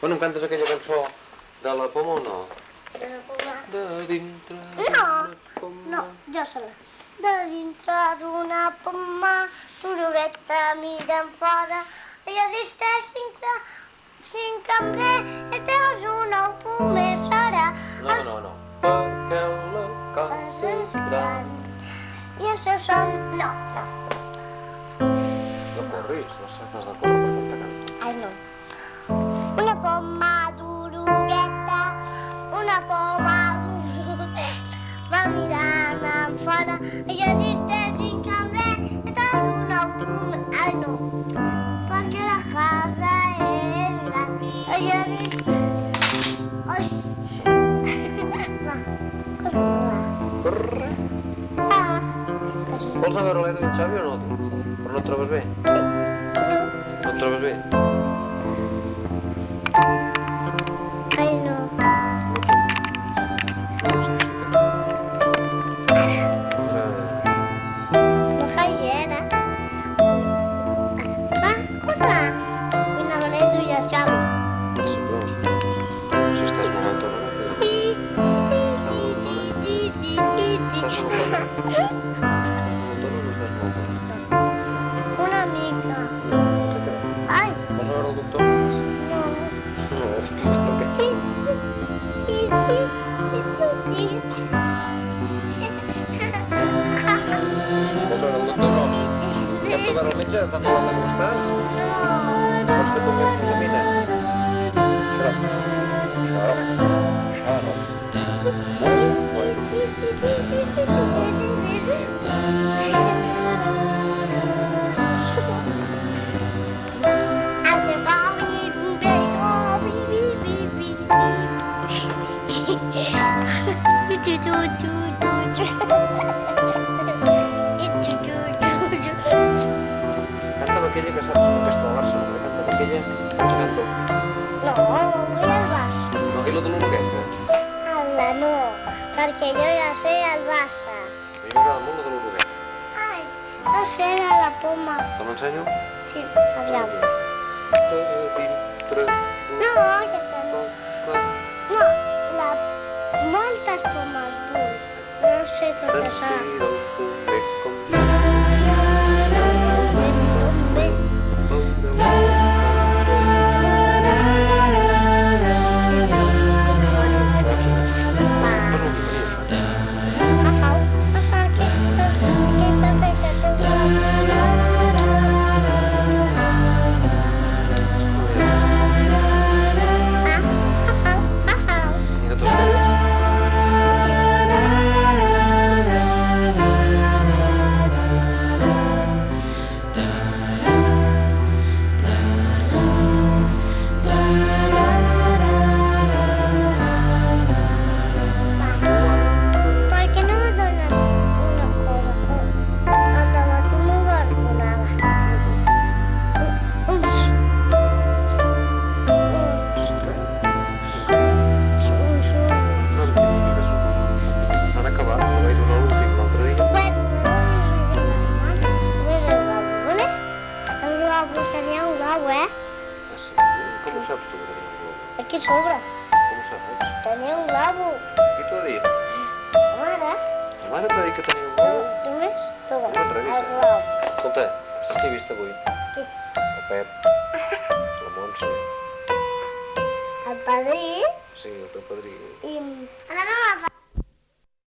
Bueno, em cantes aquella cançó de la poma o no? De la poma. De dintre No, d'una poma... No, jo sola. De dintre d'una poma, turugueta mirant fora, i a distre cinc, cinc cambrer, i treus una pomessera. No, no, no. Perquè la casa és gran. I el seu son... No, no. No corris, no seràs de córrer per tanta cançó. Ai, no. Poma turugueta, una poma turugueta, va mirant en fora, i a distre cinc cambrer, i treus una pomessera. Ai, no. Perquè la casa és gran. I a distre... Ai. Va, corre, va. Corre. Ah, que sí. Vols anar a veure i en Xavi o no? Sí. Però no et trobes bé? No. No et trobes bé? Ai, no. No cayera. Va, corre. Vine a veure tu i el Xavi. Sí, però... Si estàs molt alta, no? Ti, ti, ti, ti, ti, veure el doctor? Ja et tocarà el metge? T'ha parlat de com estàs? No. Vols que tombi fusamina? Xarop. Xarop. Canta'm aquella que saps com aquesta del Barça, no? Canta'm aquella. Vaig canto. No, vull el Barça. No, i la de l'Urugueta. Ala, no, perquè jo ja sé el Barça. A mi m'agrada de l'Urugueta. Ai, no sé de la poma. Te l'ensenyo? Sí, aviam. De dintre No, aquesta no. No, la... moltes pomes vull. No sé Com ho saps tu, que tenia un globo? Aquí sobre. Com ho saps? Tenia un lavabo. Qui t'ho ha dit? Mare, La mare t'ha dit que tenia un globo? tu ves? Tu No et revis, el lavabo. Escolta, saps qui he vist avui? Qui? El Pep. La Montse. El padrí Sí, el teu padrí. i